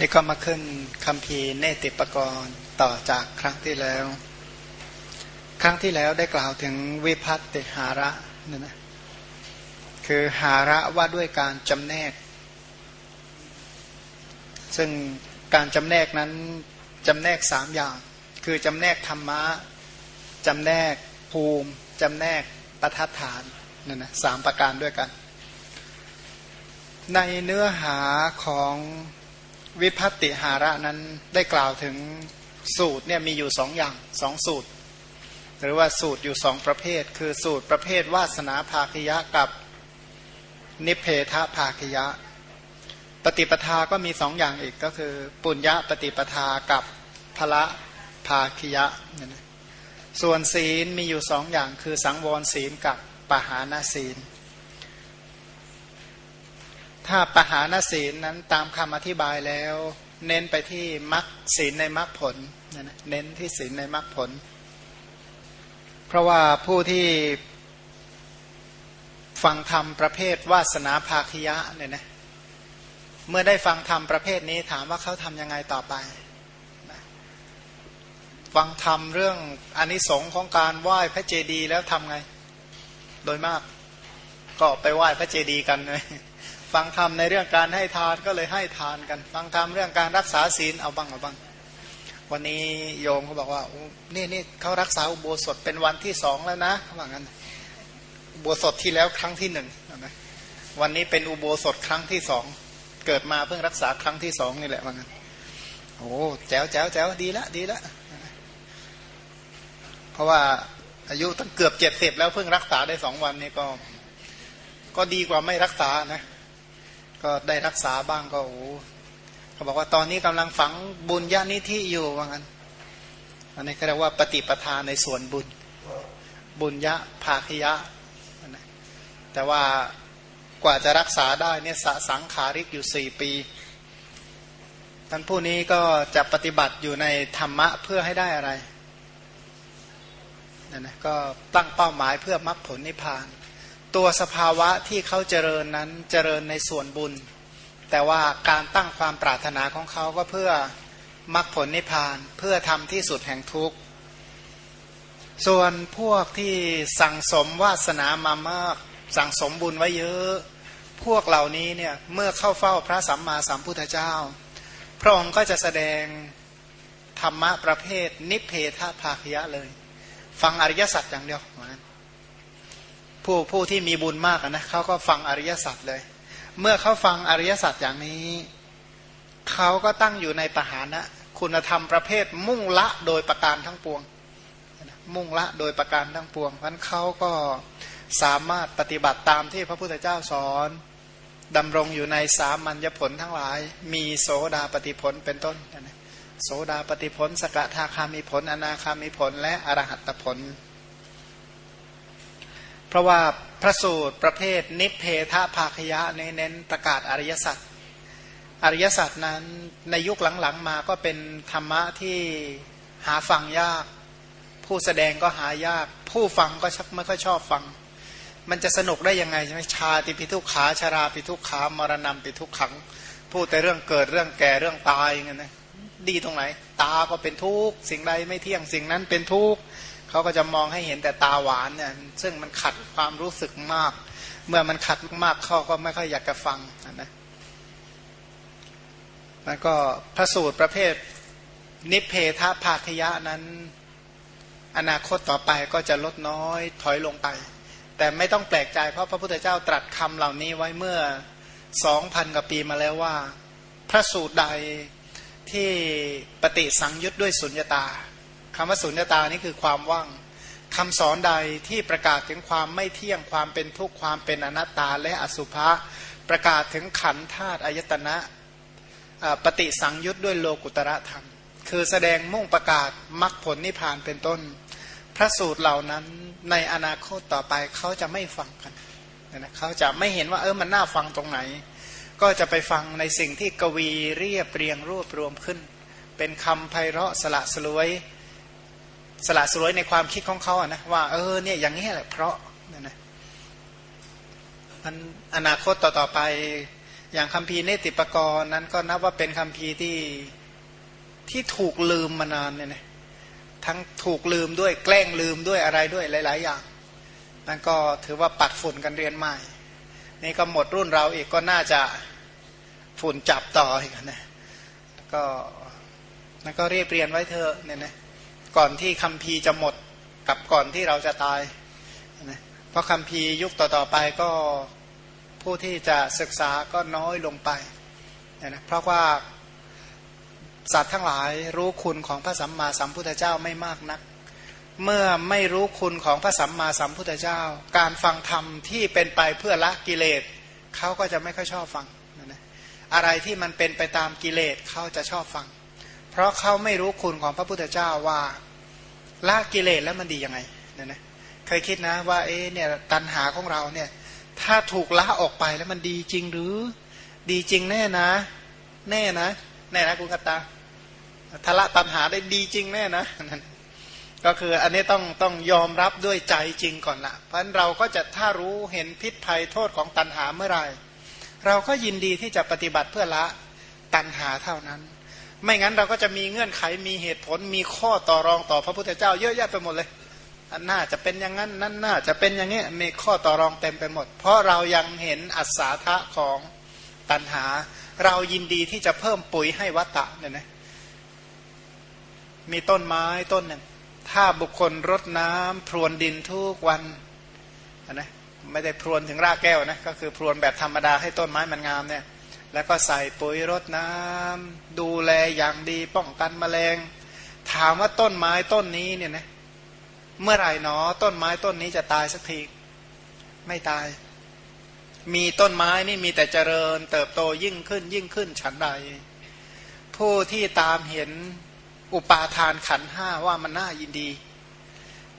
นี่ก็มาขึ้นคำพีเนติปกรณ์ต่อจากครั้งที่แล้ว ครั้งที่แล้วได้กล่าวถึงวิพัตติหาระนี่นะคือหาระว่าด้วยการจำแนก ซึ่งการจำแนกนั้นจำแนกสามอย่าง คือจำแนกธรรมะจำแนกภูมิจำแนกประทัดฐานนั่นนะสามประการด้วยกัน ในเนื้อหาของ วิพัตติหาระนั้นได้กล่าวถึงสูตรเนี่ยมีอยู่สองอย่างสองสูตร หรือว่าสูตรอยู่สองประเภท คือสูตรประเภทวาสนาภาคยะกับนิเพทภาคยะ ปฏิปทาก็มีสองอย่างอีกก็คือปุญญาปฏิปทากับพละภาคยะ ส่วนศีลมีอยู่สองอย่างคือสังวรศีลกับปหานาศีล ถ้าปหานศีลนั้นตามคำอธิบายแล้ว เน้นไปที่มรรคศีลในมรรคผลเน้นที่ศีลในมรรคผล เพราะว่าผู้ที่ฟังธรรมประเภทวาสนาภาคยะเนี่ยนะเมื่อได้ฟังธรรมประเภทนี้ถามว่าเขาทำยังไงต่อไป ฟังธรรมเรื่องอนิสงค์ของการไหว้พระเจดีย์แล้วทำไง โดยมาก ก็ไปไหว้พระเจดีย์กันเลย ฟังธรรมในเรื่องการให้ทานก็เลยให้ทานกัน ฟังธรรมเรื่องการรักษาศีลเอาบ้างเอาบ้าง วันนี้โยมเขาบอกว่านี่นี่เขารักษาอุโบสถเป็นวันที่สองแล้วนะเขาบอกงั้นอุโบสถที่แล้วครั้งที่หนึ่งนะวันนี้เป็นอุโบสถครั้งที่สองเกิดมาเพิ่งรักษาครั้งที่สองนี่แหละว่างั้นโอ้แจ๋วแจ๋วแจ๋วดีละดีละเพราะว่าอายุตั้งเกือบเจ็ดสิบแล้วเพิ่งรักษาได้สองวันนี่ก็ ก็ดีกว่าไม่รักษานะ ก็ได้รักษาบ้างก็โอ้เขาบอกว่าตอนนี้กำลังฝังบุญญาณิธิอยู่ว่างั้น อันนี้เขาเรียกว่าปฏิปทาในส่วนบุญ บุญยะภาคยะ แต่ว่ากว่าจะรักษาได้เนี่ยสสังขาริกอยู่สี่ปี ท่านผู้นี้ก็จะปฏิบัติอยู่ในธรรมะเพื่อให้ได้อะไรนั่นนะก็ตั้งเป้าหมายเพื่อมรรคผลนิพพาน ตัวสภาวะที่เขาเจริญนั้นเจริญในส่วนบุญ แต่ว่าการตั้งความปรารถนาของเขาก็เพื่อมรรคผลนิพพานเพื่อทำที่สุดแห่งทุกข์ ส่วนพวกที่สั่งสมวาสนามามาก สั่งสมบุญไว้เยอะ พวกเหล่านี้เนี่ยเมื่อเข้าเฝ้าพระสัมมาสัมพุทธเจ้า พระองค์ก็จะแสดงธรรมะประเภทนิเพทภาคยะเลย ฟังอริยสัจอย่างเดียวเหมือน ผู้ผู้ที่มีบุญมากนะเขาก็ฟังอริยสัจเลย เมื่อเขาฟังอริยสัจอย่างนี้เขาก็ตั้งอยู่ในปหานะ คุณธรรมประเภทมุ่งละโดยประการทั้งปวง มุ่งละโดยประการทั้งปวงเพราะเขาก็สามารถปฏิบัติตามที่พระพุทธเจ้าสอนดำรงอยู่ในสามัญญผลทั้งหลาย มีโสดาปฏิผลเป็นต้นโสดาปฏิผล สกทาคามีผล อนาคามีผลและอรหัตผล เพราะว่าพระสูตรประเภทนิเพทภาคยะเน้นประกาศอริยสัจอริยสัจนั้นในยุคหลังๆมาก็เป็นธรรมะที่หาฟังยาก ผู้แสดงก็หายาก ผู้ฟังก็ชักไม่ค่อยชอบฟัง มันจะสนุกได้ยังไงใช่ไหมชาติพิทุกขาชาราพิทุกขามรณะพิทุกขัง พูดแต่เรื่องเกิดเรื่องแก่เรื่องตายเงี้ยนะดีตรงไหน ตาก็เป็นทุกข์สิ่งใดไม่เที่ยงสิ่งนั้นเป็นทุกข์ เขาก็จะมองให้เห็นแต่ตาหวานเนี่ยซึ่งมันขัดความรู้สึกมาก เมื่อมันขัดมากเขาก็ไม่ค่อยอยากจะฟังนะแล้วก็พระสูตรประเภทนิเพทภาคยะนั้น อนาคตต่อไปก็จะลดน้อยถอยลงไป แต่ไม่ต้องแปลกใจเพราะพระพุทธเจ้าตรัสคำเหล่านี้ไว้เมื่อสองพันกว่าปีมาแล้วว่า พระสูตรใดที่ปฏิสังยุตด้วยสุญญตา คำว่าสุญญตานี่คือความว่างคำสอนใดที่ประกาศถึงความไม่เที่ยงความเป็นทุกข์ความเป็นอนัตตาและอสุภะประกาศถึงขันธาตุอายตนะปฏิสังยุตด้วยโลกุตระธรรม คือแสดงมุ่งประกาศมรรคผลนิพพานเป็นต้น พระสูตรเหล่านั้นในอนาคตต่อไปเขาจะไม่ฟังกันนะเขาจะไม่เห็นว่าเออมันน่าฟังตรงไหน ก็จะไปฟังในสิ่งที่กวีเรียบเรียงรวบรวมขึ้น เป็นคำไพเราะสละสลวย สละสลวยในความคิดของเขาอะนะว่าเออเนี่ยอย่างนี้แหละเพราะนะนะมันอนาคตต่อๆไป อย่างคัมภีร์เนติปกรณ์นั้นก็นับว่าเป็นคัมภีร์ที่ที่ถูกลืมมานานเนี่ยนะทั้งถูกลืมด้วยแกล้งลืมด้วยอะไรด้วยหลาย ๆ อย่างนั่นก็ถือว่าปัดฝุ่นกันเรียนใหม่ นี่ก็หมดรุ่นเราอีกก็น่าจะฝุ่นจับต่ออีกนะก็นั่นก็เรียบเรียนไว้เถอะเนี่ยนะ ก่อนที่คัมภีร์จะหมดกับก่อนที่เราจะตายนะเพราะคัมภีร์ยุคต่อๆไปก็ผู้ที่จะศึกษาก็น้อยลงไปนะเพราะว่าสัตว์ทั้งหลายรู้คุณของพระสัมมาสัมพุทธเจ้าไม่มากนัก เมื่อไม่รู้คุณของพระสัมมาสัมพุทธเจ้า การฟังธรรมที่เป็นไปเพื่อละกิเลสเขาก็จะไม่ค่อยชอบฟังนะอะไรที่มันเป็นไปตามกิเลสเขาจะชอบฟัง เพราะเขาไม่รู้คุณของพระพุทธเจ้าว่า ละกิเลสแล้วมันดียังไงเนี่ยนะเคยคิดนะว่าเอ๊เนี่ยตัณหาของเราเนี่ยถ้าถูกละออกไปแล้วมันดีจริงหรือ ดีจริงแน่นะ แน่นะ แน่นะคุณกตาทละตัณหาได้ดีจริงแน่นะก็คืออันนี้ต้องต้องยอมรับด้วยใจจริงก่อนละเพราะฉะนั้นเราก็จะถ้ารู้เห็นพิษภัยโทษของตัณหาเมื่อไหร่ เราก็ยินดีที่จะปฏิบัติเพื่อละตัณหาเท่านั้น ไม่งั้นเราก็จะมีเงื่อนไขมีเหตุผลมีข้อต่อรองต่อพระพุทธเจ้า เยอะแยะไปหมดเลย อันน่าจะเป็นอย่างนั้นนั่นน่าจะเป็นอย่างนี้มีข้อต่อรองเต็มไปหมด เพราะเรายังเห็นอัศาธะของตัณหา เรายินดีที่จะเพิ่มปุ๋ยให้วัตตะเนี่ยนะมีต้นไม้ต้นหนึ่งถ้าบุคคลรดน้ำพรวนดินทุกวันนะไม่ได้พรวนถึงรากแก้วนะก็คือพรวนแบบธรรมดาให้ต้นไม้มันงามเนี่ย แล้วก็ใส่ปุ๋ยรดน้ำดูแลอย่างดีป้องกันแมลง ถามว่าต้นไม้ต้นนี้เนี่ยนะเมื่อไหร่หนอ ต้นไม้ต้นนี้จะตายสักที ไม่ตาย มีต้นไม้นี่มีแต่เจริญ เติบโตยิ่งขึ้นยิ่งขึ้นฉันใด ผู้ที่ตามเห็นอุปาทานขันห้าว่ามันน่ายินดี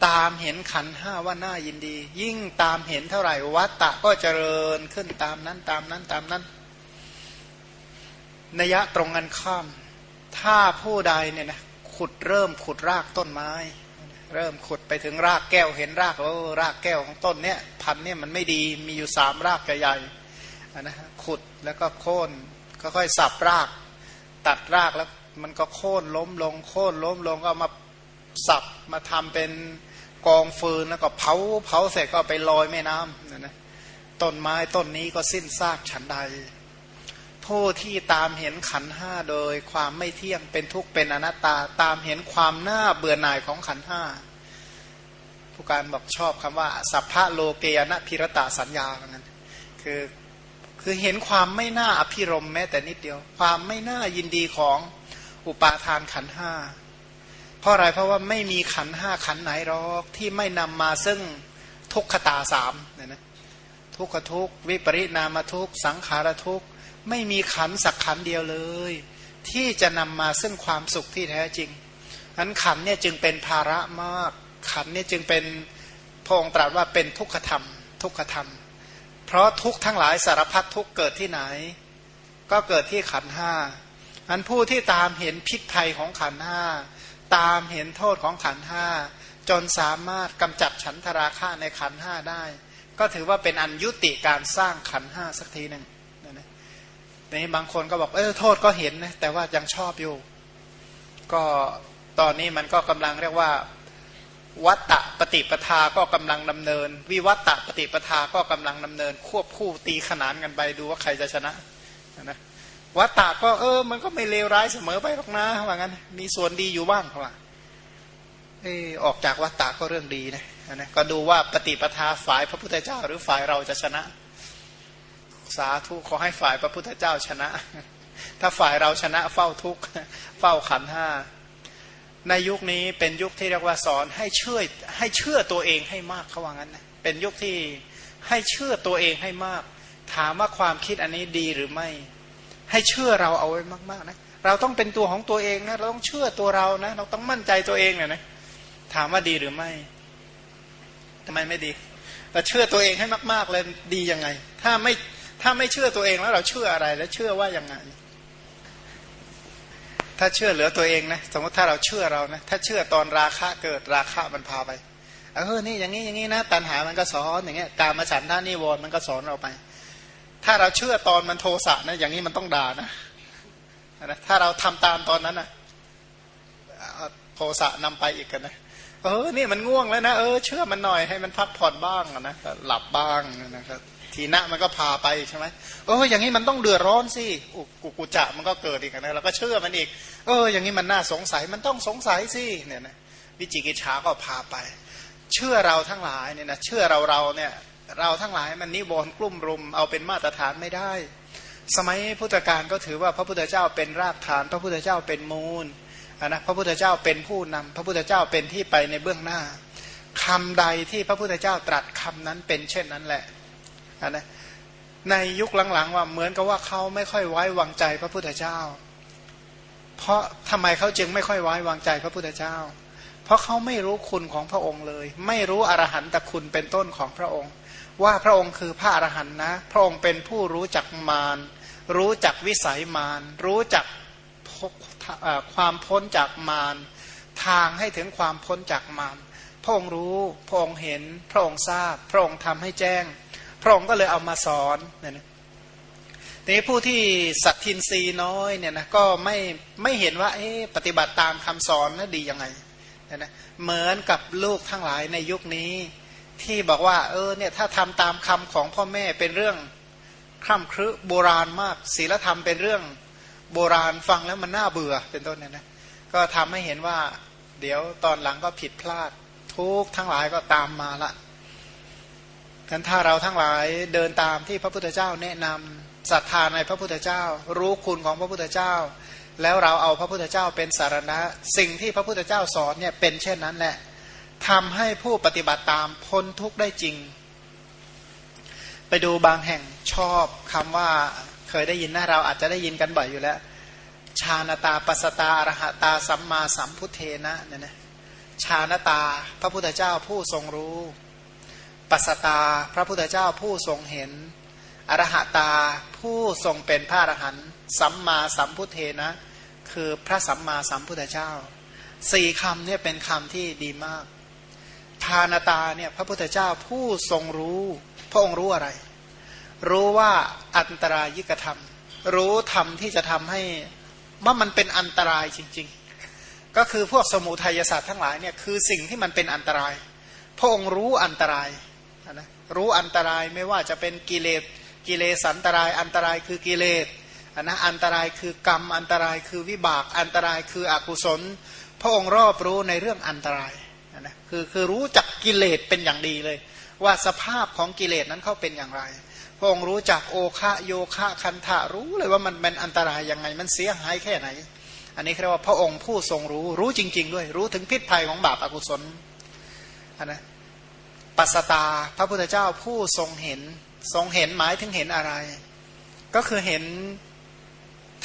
ตามเห็นขันห้าว่าน่ายินดี ยิ่งตามเห็นเท่าไหร่วัตตะก็เจริญขึ้นตามนั้นตามนั้นตามนั้นนั นยะตรงกันข้าม ถ้าผู้ใดเนี่ยนะขุดเริ่มขุดรากต้นไม้ เริ่มขุดไปถึงรากแก้วเห็นรากโอ้วรากแก้วของต้นเนี้ยพันเนี่ยมันไม่ดีมีอยู่สามรากใหญ่ๆนะขุดแล้วก็โค่นค่อยๆสับราก ตัดรากแล้วมันก็โค่นล้มลง โค่นล้มลงก็มาสับมาทำเป็นกองฟืนแล้วก็เผาเผาเสร็จก็ไปลอยแม่น้ำนะนะต้นไม้ต้นนี้ก็สิ้นซากฉันใด ผู้ที่ตามเห็นขันห้าโดยความไม่เที่ยงเป็นทุกข์เป็นอนัตตาตามเห็นความน่าเบื่อหน่ายของขันห้าผู้การบอกชอบคำว่า สัพพะโลเกยนะพิรตาสัญญาเหมือนกันคือคือเห็นความไม่น่าอภิรมแม้แต่นิดเดียว ความไม่น่ายินดีของอุปาทานขันห้าเพราะอะไรเพราะว่าไม่มีขันห้าขันไหนหรอกที่ไม่นำมาซึ่งทุกขตาสามเนี่ยนะทุกขทุกวิปริณามทุกสังขารทุก ไม่มีขันสักขันเดียวเลย ที่จะนำมาซึ่งความสุขที่แท้จริงนั้นขันเนี่ยจึงเป็นภาระมาก ขันเนี่ยจึงเป็นพระองค์ตรัสว่าเป็นทุกขธรรม ทุกขธรรม เพราะทุกทั้งหลายสารพัดทุกเกิดที่ไหน ก็เกิดที่ขันห้าอันผู้ที่ตามเห็นพิษภัยของขันห้าตามเห็นโทษของขันห้าจนสามารถกำจัดฉันทราคะในขันห้าได้ ก็ถือว่าเป็นอันยุติการสร้างขันห้าสักทีหนึ่ง นี่บางคนก็บอกเออโทษก็เห็นนะแต่ว่ายังชอบอยู่ ก็ตอนนี้มันก็กำลังเรียกว่าวัตตะปฏิปทาก็กำลังดำเนิน วิวัตตะปฏิปทาก็กำลังดำเนิน ควบคู่ตีขนานกันไปดูว่าใครจะชนะนะวัตตะก็เออ มันก็ไม่เลวร้ายเสมอไปหรอกนะว่างั้น มีส่วนดีอยู่บ้างเขาว่าเออออกจากวัตตะก็เรื่องดีนะนะก็ดูว่าปฏิปทาฝ่ายพระพุทธเจ้าหรือฝ่ายเราจะชนะ สาธุขอให้ฝ่ายพระพุทธเจ้าชนะ ถ้าฝ่ายเราชนะเฝ้าทุกเฝ้าขันห้าในยุคนี้เป็นยุคที่เรียกว่าสอนให้เชื่อให้เชื่อตัวเองให้มากเขาว่างั้นนะเป็นยุคที่ให้เชื่อตัวเองให้มาก ถามว่าความคิดอันนี้ดีหรือไม่ ให้เชื่อเราเอาไว้มากๆนะเราต้องเป็นตัวของตัวเองนะเราต้องเชื่อตัวเรานะ เราต้องมั่นใจตัวเองเนี่ยนะถามว่าดีหรือไม่ทำไมไม่ดีเราเชื่อตัวเองให้มาก ๆเลยดียังไง ถ้าไม่ ถ้าไม่เชื่อตัวเองแล้วเราเชื่ออะไรแล้วเชื่อว่ายังไง ถ้าเชื่อเหลือตัวเองนะสมมติถ้าเราเชื่อเรานะถ้าเชื่อตอนราคะเกิดราคะมันพาไปเออนี่อย่างนี้อย่างนี้นะตัณหามันก็สอนอย่างเงี้ยการมาฉันท่านิวรมันก็สอนเราไป ถ้าเราเชื่อตอนมันโทสะนะอย่างนี้มันต้องด่านะนะถ้าเราทำตามตอนนั้นนะโทสะนำไปอีกกันนะเออนี่มันง่วงแล้วนะเออเชื่อมันหน่อยให้มันพักผ่อนบ้างนะหลับบ้างนะครับ ทีนะมันก็พาไปใช่ไหมเอออย่างนี้มันต้องเดือดร้อนสิกุกุจะมันก็เกิดอีกนะเราก็เชื่อมันอีก เออ อย่างนี้มันน่าสงสัยมันต้องสงสัยสิเนี่ยนะวิจิกิจฉาก็พาไป เชื่อเราทั้งหลายเนี่ยนะเชื่อเราเราเนี่ย เราทั้งหลายมันนิวรณ์กลุ่มรุมเอาเป็นมาตรฐานไม่ได้ สมัยพุทธกาลก็ถือว่าพระพุทธเจ้าเป็นรากฐาน พระพุทธเจ้าเป็นมูลนะพระพุทธเจ้าเป็นผู้นำพระพุทธเจ้าเป็นที่ไปในเบื้องหน้าคำใดที่พระพุทธเจ้าตรัสคำนั้นเป็นเช่นนั้นแหละ นะในยุคหลังๆว่าเหมือนกับว่าเขาไม่ค่อยไว้วางใจพระพุทธเจ้า เพราะทำไมเขาจึงไม่ค่อยไว้วางใจพระพุทธเจ้า เพราะเขาไม่รู้คุณของพระองค์เลย ไม่รู้อรหันตคุณเป็นต้นของพระองค์ ว่าพระองค์คือพระอรหันต์นะ พระองค์เป็นผู้รู้จักมาร รู้จักวิสัยมาร รู้จักความพ้นจากมาร ทางให้ถึงความพ้นจากมาร พระองค์รู้ พระองค์เห็น พระองค์ทราบ พระองค์ทำให้แจ้ง พระองค์ก็เลยเอามาสอนเนี่ยนะทีนี้ผู้ที่สัตทินรีน้อยเนี่ยนะก็ไม่ไม่เห็นว่าเอ๊ปฏิบัติตามคำสอนนั้นดียังไงเนี่ยนะเหมือนกับลูกทั้งหลายในยุคนี้ ที่บอกว่า เออเนี่ยถ้าทำตามคำของพ่อแม่เป็นเรื่องคร่ำครึโบราณมากศีลธรรมเป็นเรื่องโบราณฟังแล้วมันน่าเบื่อเป็นต้นเนี่ยนะก็ทำให้เห็นว่า เดี๋ยวตอนหลังก็ผิดพลาด ทุกทั้งหลายก็ตามมาละ กันถ้าเราทั้งหลายเดินตามที่พระพุทธเจ้าแนะนำศรัทธาในพระพุทธเจ้า รู้คุณของพระพุทธเจ้า แล้วเราเอาพระพุทธเจ้าเป็นสารณะ สิ่งที่พระพุทธเจ้าสอนเนี่ยเป็นเช่นนั้นแหละทำให้ผู้ปฏิบัติตามพ้นทุกข์ได้จริง ไปดูบางแห่งชอบคำว่าเคยได้ยินนะเราอาจจะได้ยินกันบ่อยอยู่แล้วชาณตาปัสตาอรหตาสัมมาสัมพุทเทนะเนี่ยนะชาณตาพระพุทธเจ้าผู้ทรงรู้ ปัสตา พระพุทธเจ้าผู้ทรงเห็น อรหตาผู้ทรงเป็นพระอรหันต์สัมมาสัมพุทเทนะ คือพระสัมมาสัมพุทธเจ้าสี่คำเนี่ยเป็นคำที่ดีมาก ทานตาเนี่ยพระพุทธเจ้าผู้ทรงรู้ พระองค์รู้อะไร รู้ว่าอันตรายิกธรรม รู้ธรรมที่จะทำให้ว่ามันเป็นอันตรายจริง ๆ ก็คือพวกสมุทัยศาสตร์ทั้งหลายเนี่ยคือสิ่งที่มันเป็นอันตราย พระองค์รู้อันตราย นะรู้อันตรายไม่ว่าจะเป็นกิเลสกิเลสอันตราย อันตรายคือกิเลสนะอันตรายคือกรรมอันตรายคือวิบากอันตรายคืออกุศล พระองค์รอบรู้ในเรื่องอันตรายนะคือคือรู้จักกิเลสเป็นอย่างดีเลย ว่าสภาพของกิเลสนั้นเขาเป็นอย่างไร พระองค์รู้จักโอคะโยคะคันธะรู้เลยว่ามันเป็นอันตรายยังไงมันเสียหายแค่ไหน อันนี้เรียกว่าพระองค์ผู้ทรงรู้รู้จริง ๆ ด้วย รู้ถึงพิษภัยของบาปอากุศลนะ ปัสตาพระพุทธเจ้าผู้ทรงเห็นทรงเห็นหมายถึงเห็นอะไร ก็คือเห็น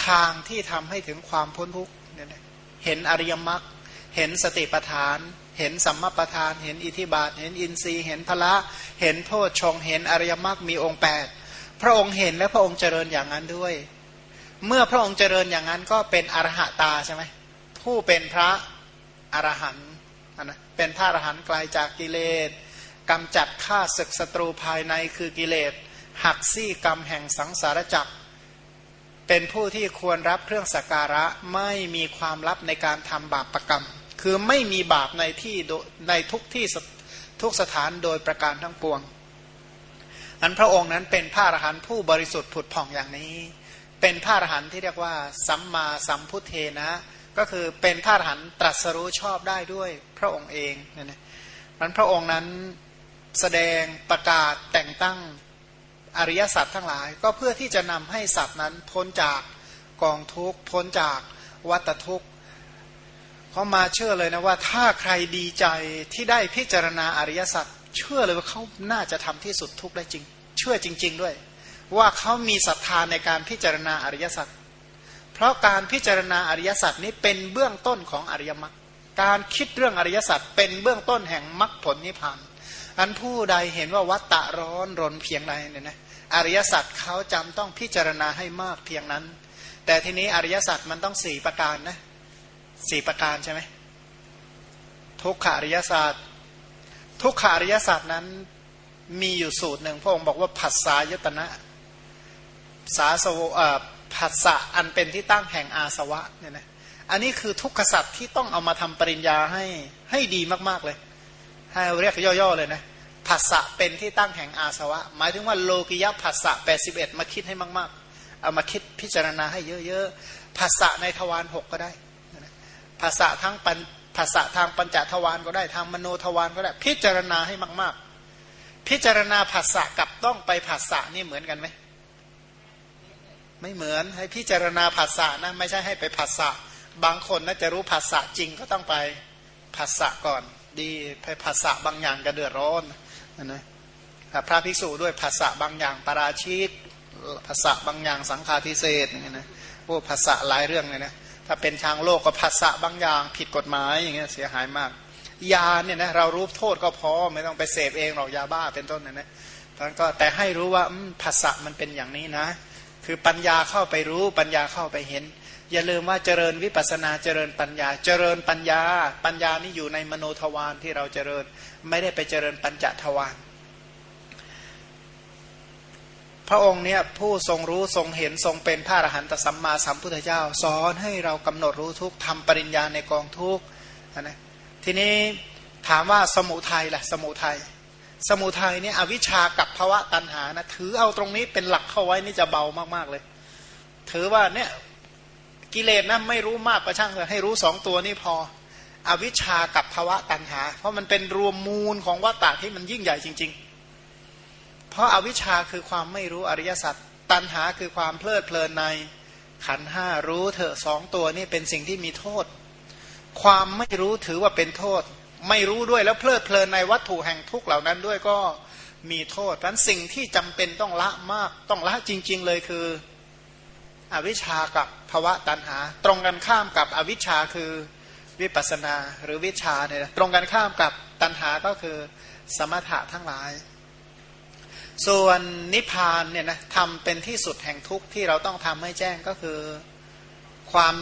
ทางที่ทำให้ถึงความพ้นทุกข์เห็นอริยมรรคเห็นสติปัฏฐาน เห็นสัมมาปัฏฐาน เห็นอิทิบาท เห็นอินทรีย์เห็นพละ เห็นโพชฌงเห็นอริยมรรคมีองค์แปดพระองค์เห็นและพระองค์เจริญอย่างนั้นด้วย เมื่อพระองค์เจริญอย่างนั้นก็เป็นอรหตาใช่ไหมผู้เป็นพระอรหันต์นะเป็นพระอรหันต์ไกลาจากกิเลส กำจัดฆ่าศึกศัตรูภายในคือกิเลสหักซี่กรรมแห่งสังสารจักร เป็นผู้ที่ควรรับเครื่องสักการะไม่มีความลับในการทำบาปประกรรม คือไม่มีบาปในที่ในทุกที่ทุกสถานโดยประการทั้งปวง อันพระองค์นั้นเป็นพระอรหันต์ผู้บริสุทธิ์ผุดผ่องอย่างนี้ เป็นพระอรหันต์ที่เรียกว่า สัมมาสัมพุทเทนะ ก็คือเป็นพระอรหันต์ตรัสรู้ชอบได้ด้วยพระองค์เองนั่นเองมันพระองค์นั้น แสดงประกาศแต่งตั้งอริยสัจทั้งหลาย ก็เพื่อที่จะนำให้สัตว์นั้นพ้นจากกองทุกข์พ้นจากวัตทุกข์เขามาเชื่อเลยนะว่าถ้าใครดีใจที่ได้พิจารณาอริยสัจเชื่อเลยว่าเขาน่าจะทำที่สุดทุกข์ได้จริง เชื่อจริง ๆ ด้วย ว่าเขามีศรัทธาในการพิจารณาอริยสัจเพราะการพิจารณาอริยสัจนี้เป็นเบื้องต้นของอริยมรรคการคิดเรื่องอริยสัจเป็นเบื้องต้นแห่งมรรคผลนิพพาน อันผู้ใดเห็นว่าวัตตะร้อนรนเพียงใดเนี่ยนะอริยสัจเขาจำต้องพิจารณาให้มากเพียงนั้น แต่ทีนี้อริยสัจมันต้องสี่ประการนะสี่ประการใช่ไหมทุกขาริยศาสตร์ทุกขาริยศาสตร์นั้นมีอยู่สูตรหนึ่งพระองค์บอกว่าผัสสายตนะสาสวผัสสะอันเป็นที่ตั้งแห่งอาสวะเนี่ยนะอันนี้คือทุกขสัตว์ที่ต้องเอามาทำปริญญาให้ให้ดีมากๆเลย ให้เรียกย่อๆเลยนะผัสสะเป็นที่ตั้งแห่งอาสวะ หมายถึงว่าโลกิยะผัสสะ81 มาคิดให้มาก ๆ เอามาคิดพิจารณาให้เยอะๆผัสสะในทวารหกก็ได้ผัสสะทั้งปัญผัสสะทางปัญจทวารก็ได้ทางมโนทวารก็ได้ พิจารณาให้มาก ๆ พิจารณาผัสสะกับต้องไปผัสสะนี่เหมือนกันไหมไม่เหมือนให้พิจารณาผัสสะนะไม่ใช่ให้ไปผัสสะบางคนน่าจะรู้ผัสสะจริงก็ต้องไปผัสสะก่อน ดีไปผัสสะบางอย่างก็เดือดร้อนนะพระภิกษุด้วยภาษะบางอย่างปราชิกภาษะบางอย่างสังฆาทิเศษอย่างเงี้ยนะพวกภาษะหลายเรื่องเลยนะถ้าเป็นทางโลกก็ภาษะบางอย่างผิดกฎหมายอย่างเงี้ยเสียหายมาก ยาเนี่ยนะเรารู้โทษก็พอไม่ต้องไปเสพเองหรอกยาบ้าเป็นต้นนะนะท่านก็แต่ให้รู้ว่าภาษะมันเป็นอย่างนี้นะ คือปัญญาเข้าไปรู้ปัญญาเข้าไปเห็น อย่าลืมว่าเจริญวิปัสนาเจริญปัญญา เจริญปัญญา ปัญญานี่อยู่ในมโนทวารที่เราเจริญไม่ได้ไปเจริญปัญจทวารพระองค์เนี่ยผู้ทรงรู้ทรงเห็นทรงเป็นพระอรหันตสัมมาสัมพุทธเจ้า สอนให้เรากำหนดรู้ทุกทำปริญญาในกองทุกนะทีนี้ถามว่าสมุทัยล่ะ สมุทัยสมุทัยเนี่ยอวิชากับภาวะตัณหานะถือเอาตรงนี้เป็นหลักเข้าไว้นี่จะเบามากๆเลย ถือว่าเนี่ย กิเลสนะไม่รู้มากก็ช่างเลยให้รู้สองตัวนี้พอ อวิชากับภาวะตัณหา เพราะมันเป็นรวมมูลของวัตตะที่มันยิ่งใหญ่จริง ๆ เพราะอาวิชาคือความไม่รู้อริยสัจตัณหาคือความเพลิดเพลินในขันห้ารู้เถอะสองตัวนี่เป็นสิ่งที่มีโทษ ความไม่รู้ถือว่าเป็นโทษ ไม่รู้ด้วยแล้วเพลิดเพลินในวัตถุแห่งทุกเหล่านั้นด้วยก็มีโทษเพราะสิ่งที่จำเป็นต้องละมากต้องละจริง ๆ เลยคือ อวิชากับ วะตัณหา ตรงกันข้ามกับอวิชชาคือวิปัสนาหรือวิชาเนี่ยตรงกันข้ามกับตัณหาก็คือสมถะทั้งหลาย ส่วนนิพพานเนี่ยนะทำเป็นที่สุดแห่งทุกข์ที่เราต้องทำให้แจ้งก็คือ ความ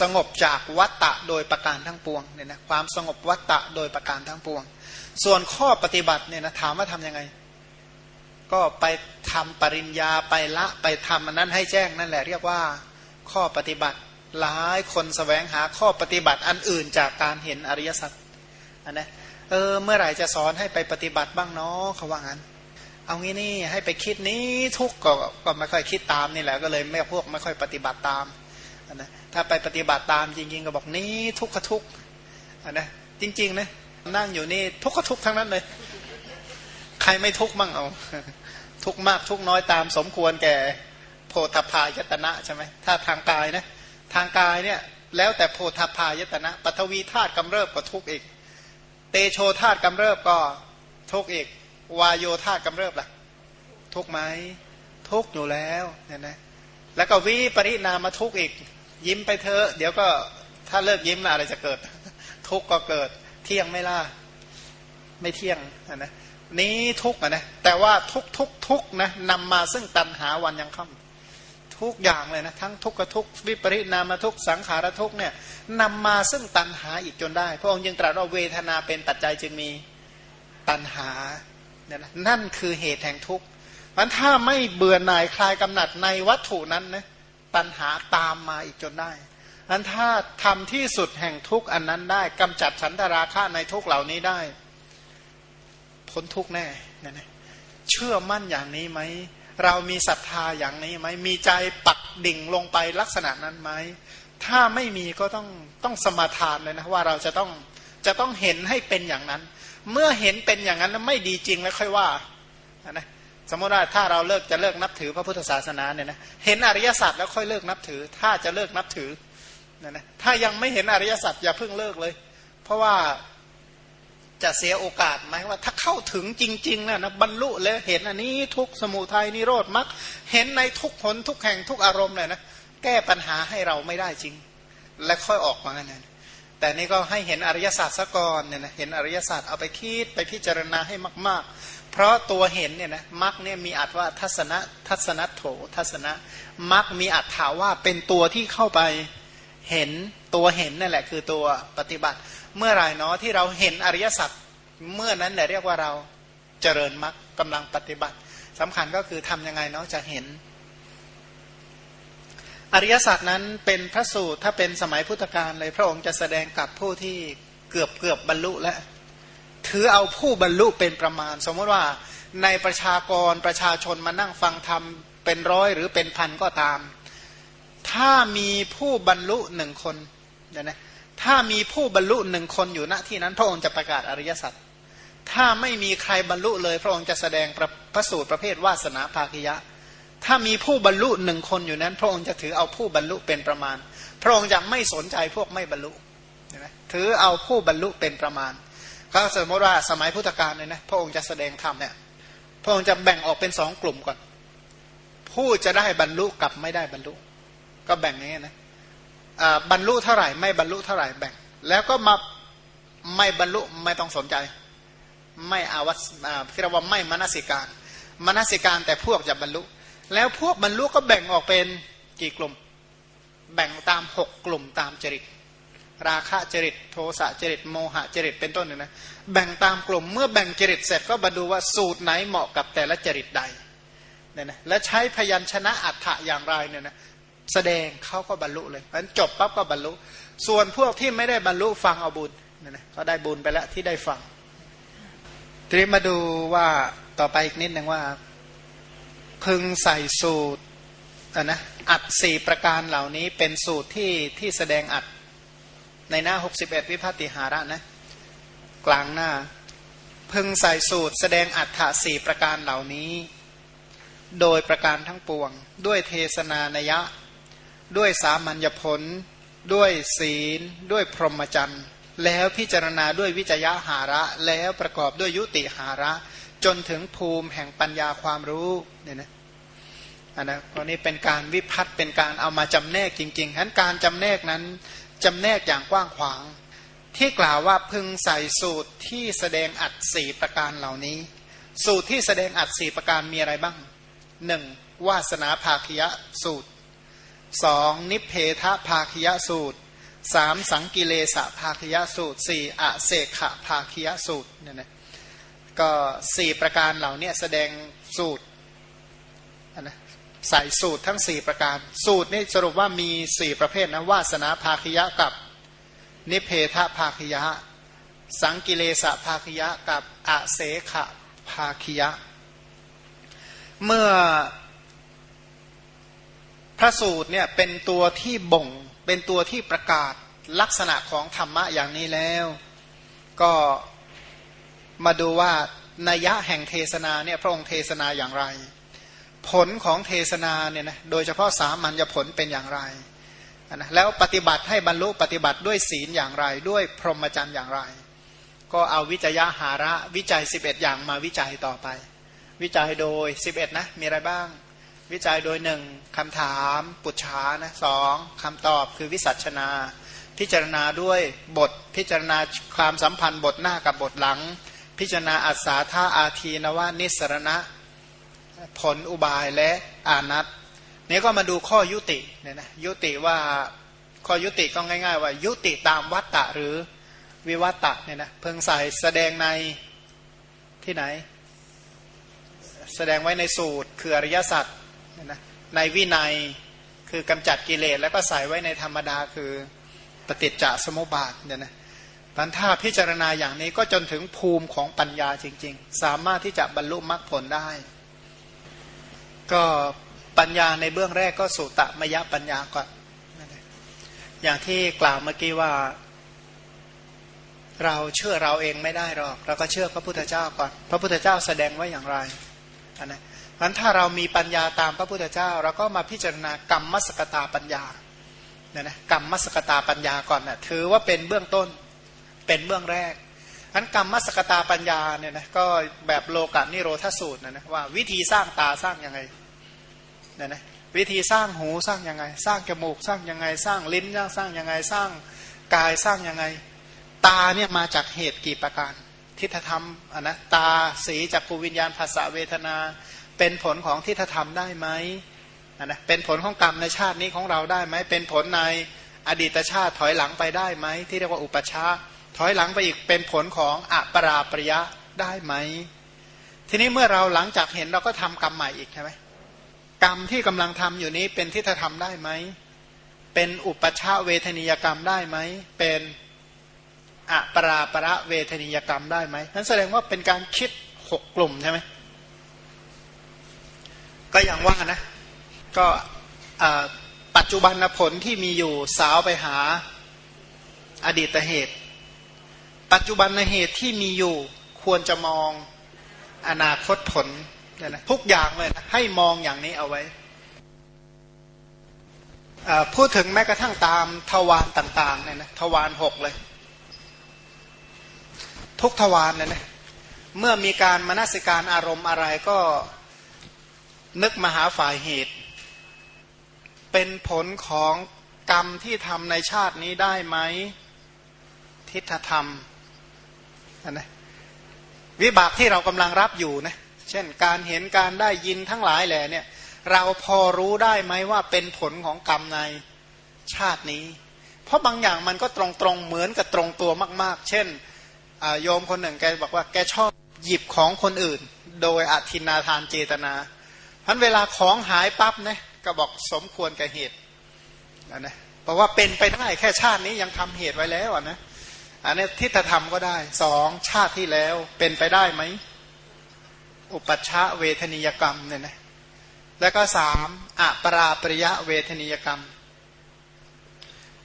สงบจากวัตตะโดยประการทั้งปวงเนี่ยนะความสงบวัตตะโดยประการทั้งปวง ส่วนข้อปฏิบัติเนี่ยนะถามว่าทํำยังไง ก็ไปทำปริญญาไปละไปทำอันนั้นให้แจ้งนั่นแหละเรียกว่า ข้อปฏิบัติ หลายคนสแสวงหาข้อปฏิบัติอันอื่นจากการเห็นอริยสัจอันนะเออเมื่อไหร่จะสอนให้ไปปฏิบัติบ้างเนาะเขาว่างั้น เอางี้นี่ให้ไปคิดนี้ทุกก็ก็ไม่ค่อยคิดตามนี่แหละก็เลยไม่พวกไม่ค่อยปฏิบัติตามนะถ้าไปปฏิบัติตามจริงๆก็บอกนี้ทุกขทุกนะจริงๆนะนั่งอยู่นี่ทุกขทุกทั้งนั้นเลย ใครไม่ทุกมั่งเอา ทุกมากทุกน้อยตามสมควรแก่ ธพายตนะใช่ไหมถ้าทางกายนะทางกายเนี่ยแล้วแต่โพธพายตนะปฐวีธาตุกำเริบก็ทุกอีก เตโชธาตุกำเริบก็ทุกอีก วายโยธากำเริบล่ะ ทุกไหมทุกอยู่แล้วเนี่ยนะแล้วก็วิปริณามาทุกอีก ยิ้มไปเถอะเดี๋ยวก็ถ้าเลิกยิ้มอะไรจะเกิด ทุกก็เกิด เที่ยงไม่ล่าไม่เที่ยงนะนี้ทุกนะแต่ว่าทุกทุกทุกนะนำมาซึ่งตันหาวันยังค่ำ ทุกอย่างเลยนะทั้งทุกขทุกวิปริณามทุกสังขารทุกเนี่ยนำมาซึ่งตันหาอีกจนได้ พระองค์ยังตรัสว่าเวทนาเป็นปัจจัยจึงมีตันหาเนี่ยนะนั่นคือเหตุแห่งทุกข์มันถ้าไม่เบื่อหน่ายคลายกำหนัดในวัตถุนั้นนะตัณหาตามมาอีกจนได้อันถ้าทำที่สุดแห่งทุกข์อันนั้นได้กำจัดฉันทราคะในทุกเหล่านี้ได้ พ้นทุกแน่นี่นะเชื่อมั่นอย่างนี้ไหม เรามีศรัทธาอย่างนี้ไหมมีใจปักดิ่งลงไปลักษณะนั้นไหมถ้าไม่มีก็ต้องต้องสมาทานเลยนะว่าเราจะต้องจะต้องเห็นให้เป็นอย่างนั้น เมื่อเห็นเป็นอย่างนั้นแล้วไม่ดีจริงแล้วค่อยว่านะสมมติว่าถ้าเราเลิกจะเลิกนับถือพระพุทธศาสนาเนี่ยนะเห็นอริยสัจแล้วค่อยเลิกนับถือ ถ้าจะเลิกนับถือนะนะถ้ายังไม่เห็นอริยสัจอย่าเพิ่งเลิกเลย เพราะว่า จะเสียโอกาสไหมว่าถ้าเข้าถึงจริงๆนะนะบรรลุแล้วเห็นอันนี้ทุกสมุทัยนิโรธมรรคเห็นในทุกผลทุกแห่งทุกอารมณ์เลยนะแก้ปัญหาให้เราไม่ได้จริง และค่อยออกมาเนี่ยแต่นี่ก็ให้เห็นอริยศาสตร์ซะก่อนเนี่ยนะเห็นอริยศาสตร์เอาไปคิดไปพิจารณาให้มาก ๆ เพราะตัวเห็นเนี่ยนะมักเนี่ยมีอัตว่าทัศนะทัศนโถทัศนะมักมีอัตถาว่าเป็นตัวที่เข้าไปเห็นตัวเห็นนั่นแหละคือตัวปฏิบัติ เมื่อไรเนาะที่เราเห็นอริยสัจเมื่อนั้นแหละเรียกว่าเราเจริญมักกำลังปฏิบัติสำคัญก็คือทํำยังไงเนาะจะเห็น อริยสัจนั้นเป็นพระสูตรถ้าเป็นสมัยพุทธกาลเลยพระองค์จะแสดงกับผู้ที่เกือบเกือบบรรลุแล้วถือเอาผู้บรรลุเป็นประมาณ สมมติว่าในประชากรประชาชนมานั่งฟังธรรมเป็นร้อยหรือเป็นพันก็ตาม ถ้ามีผู้บรรลุหนึ่งคนเดี๋ยนะ ถ้ามีผู้บรรลุหนึ่งคนอยู่ณที่นั้น พระองค์จะประกาศอริยสัจถ้าไม่มีใครบรรลุเลย พระองค์จะแสดงพระสูตรประเภทวาสนาภาคิยะ ถ้ามีผู้บรรลุหนึ่งคนอยู่นั้น พระองค์จะถือเอาผู้บรรลุเป็นประมาณ พระองค์จะไม่สนใจพวกไม่บรรลุถือเอาผู้บรรลุเป็นประมาณก็สมมติว่าสมัยพุทธกาลเลยนะพระองค์จะแสดงธรรมเนี่ยพระองค์จะแบ่งออกเป็นสองกลุ่มก่อน ผู้จะได้บรรลุกับไม่ได้บรรลุ ก็แบ่งอย่างนี้นะ บรรลุเท่าไหร่ ไม่บรรลุเท่าไหร่แบ่ง แล้วก็มาไม่บรรลุไม่ต้องสนใจ ไม่อาวัตที่เราว่าไม่มนสิการมนสิการแต่พวกจะบรรลุ แล้วพวกบรรลุก็แบ่งออกเป็นกี่กลุ่ม แบ่งตามหกกลุ่มตามจริต ราคะจริต โทสะจริต โมหะจริตเป็นต้นเนี่ยนะแบ่งตามกลุ่มเมื่อแบ่งจริตเสร็จก็มาดูว่าสูตรไหนเหมาะกับแต่ละจริตใดเนี่ยนะและใช้พยัญชนะอัฏฐะอย่างไรเนี่ยนะ แสดงเขาก็บรรลุเลยเพราะฉะนั้นจบปั๊บก็บรรลุ ส่วนพวกที่ไม่ได้บรรลุฟังเอาบุญนี่ยนะก็ได้บุญไปแล้วที่ได้ฟังทีนี้มาดูว่าต่อไปอีกนิดหนึ่งว่า พึงใส่สูตรนะอัดสี่ประการเหล่านี้เป็นสูตรที่ที่แสดงอัดในหน้า 61 วิพัติหาระนะกลางหน้า พึงใส่สูตรแสดงอัฏฐะสี่ประการเหล่านี้ โดยประการทั้งปวง ด้วยเทศนานยะ ด้วยสามัญญผล ด้วยศีล ด้วยพรหมจรรย์ แล้วพิจารณาด้วยวิจยะหาระ แล้วประกอบด้วยยุติหาระ จนถึงภูมิแห่งปัญญาความรู้เนี่ยนะอันนะตอนนี้เป็นการวิพัฒน์เป็นการเอามาจำแนกจริงๆฉะนั้นการจำแนกนั้นจำแนกอย่างกว้างขวาง ที่กล่าวว่าพึงใส่สูตรที่แสดงอัดสี่ประการเหล่านี้ สูตรที่แสดงอัดสี่ประการมีอะไรบ้างหนึ่งวาสนาภาคยะสูตร สองนิเพทะภาคยสูตรสามสังกิเลสภาคยสูตรสี่อเสขะภาคยสูตรเนี่ยนะก็สี่ประการเหล่านี้แสดงสูตรนะใส่สูตรทั้งสี่ประการ สูตรนี่สรุปว่ามีสี่ประเภทนะวาสนาภาคยะกับ นิเพทะภาคยะ สังกิเลสภาคยะกับอะเสขะภาคยะ เมื่อ พระสูตรเนี่ยเป็นตัวที่บ่ง เป็นตัวที่ประกาศลักษณะของธรรมะอย่างนี้แล้ว ก็มาดูว่านัยยะแห่งเทศนาเนี่ยพระองค์เทศนาอย่างไร ผลของเทศนาเนี่ยนะโดยเฉพาะสามัญญผลเป็นอย่างไรนะแล้วปฏิบัติให้บรรลุปฏิบัติด้วยศีลอย่างไร ด้วยพรหมจรรย์อย่างไร ก็เอาวิจัยหาระวิจัย 11 อย่างมาวิจัยต่อไป วิจัยโดย 11 นะ มีอะไรบ้าง วิจัยโดยหนึ่งคำถามปุจฉานะสองคำตอบคือวิสัชนา พิจารณาด้วยบท พิจารณาความสัมพันธ์บทหน้ากับบทหลัง พิจารณาอัศาธาอาทีนวานิสรณะ ผลอุบายและอานัตนี่ก็มาดูข้อยุติเนี่ยนะยุติว่าข้อยุติก็ง่าย ๆ ว่า ยุติตามวัตตะหรือวิวัตตะเนี่ยนะเพิ่งใส่แสดงในที่ไหน แสดงไว้ในสูตรคืออริยสัจ นะในวินัยคือกำจัดกิเลสแล้วก็ใส่ไว้ในธรรมดาคือปฏิจจสมุปบาทเนี่ยนะพันถ้าพิจารณาอย่างนี้ก็จนถึงภูมิของปัญญาจริง ๆ สามารถที่จะบรรลุมรรคผลได้ ก็ปัญญาในเบื้องแรกก็สุตะมยปัญญาก่อนอย่างที่กล่าวเมื่อกี้ว่า เราเชื่อเราเองไม่ได้หรอก เราก็เชื่อพระพุทธเจ้าก่อน พระพุทธเจ้าแสดงไว้อย่างไรนะ เพราะถ้าเรามีปัญญาตามพระพุทธเจ้า เราก็มาพิจารณากรรมมสกตาปัญญาเนี่ยนะกรรมมสกตาปัญญาก่อนนะถือว่าเป็นเบื้องต้นเป็นเบื้องแรกอันกรรมมสกตาปัญญาเนี่ยนะก็แบบโลกานิโรธสูตรนะนะว่าวิธีสร้างตาสร้างยังไงเนี่ยนะวิธีสร้างหูสร้างยังไง สร้างจมูกสร้างยังไง สร้างลิ้นสร้างยังไงสร้างกายสร้างยังไง ตาเนี่ยมาจากเหตุกี่ประการ ทิฏฐธรรมอะนะตาสีจากภูวิญญาณภาษาเวทนา เป็นผลของทิฏฐธรรมได้ไหมนะเป็นผลของกรรมในชาตินี้ของเราได้ไหมเป็นผลในอดีตชาติถอยหลังไปได้ไหมที่เรียกว่าอุปชาถอยหลังไปอีกเป็นผลของอปราปริยะได้ไหม ทีนี้เมื่อเราหลังจากเห็นเราก็ทำกรรมใหม่อีกใช่ไหมกรรมที่กำลังทำอยู่นี้เป็นทิฏฐธรรมได้ไหม เป็นอุปชาเวทนิยกรรมได้ไหม เป็นอะปราประเวทนิยกรรมได้ไหมนั้นแสดงว่าเป็นการคิดหกกลุ่มใช่ไหม ก็อย่างว่านะ ก็ปัจจุบันผลที่มีอยู่สาวไปหาอดีตเหตุ ปัจจุบันเหตุที่มีอยู่ควรจะมองอนาคตผลเนี่ยนะทุกอย่างเลยนะให้มองอย่างนี้เอาไว้ พูดถึงแม้กระทั่งตามทวารต่างๆเนี่ยนะทวารหกเลย ทุกทวารเลยนะเมื่อมีการมนสิการอารมณ์อะไรก็ นึกมาหาฝ่ายเหตุ เป็นผลของกรรมที่ทำในชาตินี้ได้ไหม ทิฏฐธรรมนะวิบากที่เรากำลังรับอยู่นะเช่นการเห็นการได้ยินทั้งหลายแหละเนี่ย เราพอรู้ได้ไหมว่าเป็นผลของกรรมในชาตินี้ เพราะบางอย่างมันก็ตรงตรงเหมือนกับตรงตัวมาก ๆ เช่นโยมคนหนึ่งแกบอกว่าแกชอบหยิบของคนอื่น โดยอธินาทานเจตนา พันเวลาของหายปั๊บนะก็บอกสมควรกับเหตุนะเพราะว่าเป็นไปได้แค่ชาตินี้ยังทำเหตุไว้แล้วนะอันนี้ทิฏฐธรรมก็ได้สองชาติที่แล้วเป็นไปได้ไหมอุปัชชะเวทนิยกรรมเนี่ยนะแล้วก็สามอปราปริยะเวทนิยกรรม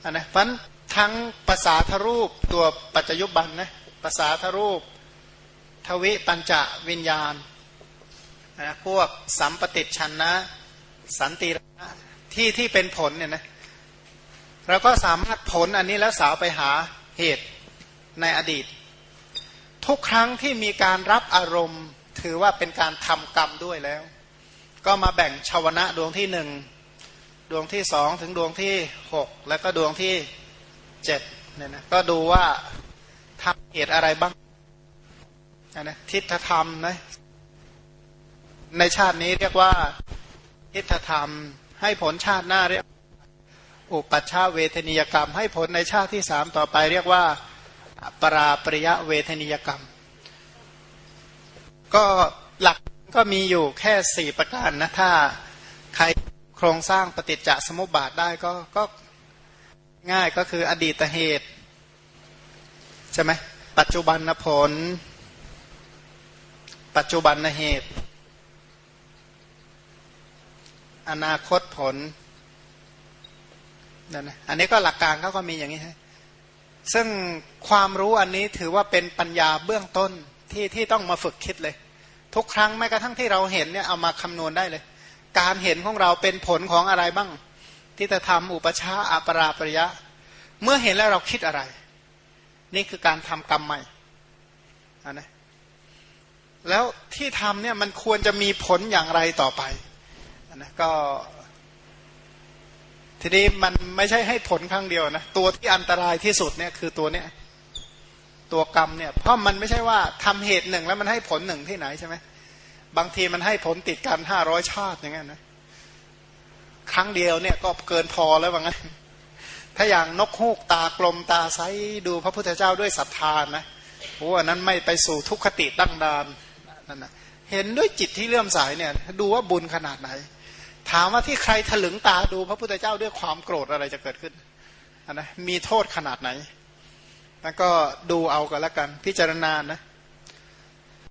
อันนะพราะทั้งภาษาทรูปตัวปัจจยุบันนะภาษาทรูป ทวิปัญจวิญญาณ นะพวกสัมปติชันนะ สันติระที่ที่เป็นผลเนี่ยนะเราก็สามารถผลอันนี้แล้วสาวไปหาเหตุในอดีต ทุกครั้งที่มีการรับอารมณ์ถือว่าเป็นการทำกรรมด้วยแล้ว ก็มาแบ่งชาวนะดวงที่หนึ่งดวงที่สองถึงดวงที่หกแล้วก็ดวงที่เจ็ดเนี่ยนะก็ดูว่าทำเหตุอะไรบ้างนะทิฏฐธรรมนะ ในชาตินี้เรียกว่าทิฏฐธรรม ให้ผลชาติหน้าเรียก อุปัชชาเวทนิยกรรม ให้ผลในชาติที่สามต่อไปเรียกว่าปราปริยะเวทนิยกรรม ก็หลักก็มีอยู่แค่สี่ประการนะถ้าใครโครงสร้างปฏิจจสมุปบาทได้ก็ก็ง่ายก็คืออดีตเหตุใช่ไหมปัจจุบันผล ปัจจุบันเหตุ อนาคตผลนั่นนะอันนี้ก็หลักการเขาก็มีอย่างนี้ซึ่งความรู้อันนี้ถือว่าเป็นปัญญาเบื้องต้นที่ที่ต้องมาฝึกคิดเลย ทุกครั้งแม้กระทั่งที่เราเห็นเนี่ยเอามาคำนวณได้เลย การเห็นของเราเป็นผลของอะไรบ้าง ที่จะทำอุปชาอัปราปริยะ เมื่อเห็นแล้วเราคิดอะไร นี่คือการทำกรรมใหม่นะแล้วที่ทำเนี่ยมันควรจะมีผลอย่างไรต่อไป นะก็ ทีนี้มันไม่ใช่ให้ผลครั้งเดียวนะตัวที่อันตรายที่สุดเนี่ยคือตัวเนี้ยตัวกรรมเนี่ยเพราะมันไม่ใช่ว่าทำเหตุหนึ่งแล้วมันให้ผลหนึ่งที่ไหนใช่ไหมบางทีมันให้ผลติดกันห้าร้อยชาติอย่างเงี้ยนะครั้งเดียวเนี่ยก็เกินพอแล้วว่างั้น ถ้าอย่างนกฮูกตากลมตาไซดูพระพุทธเจ้าด้วยศรัทธานะโอ้อันนั้นไม่ไปสู่ทุกขติตั้งดานนั่นนะเห็นด้วยจิตที่เลื่อมใสเนี่ย ดูว่าบุญขนาดไหน ถามว่าที่ใครถลึงตาดูพระพุทธเจ้าด้วยความโกรธอะไรจะเกิดขึ้นนนะมีโทษขนาดไหน แล้วก็ดูเอากันแล้วกันพิจารณานะ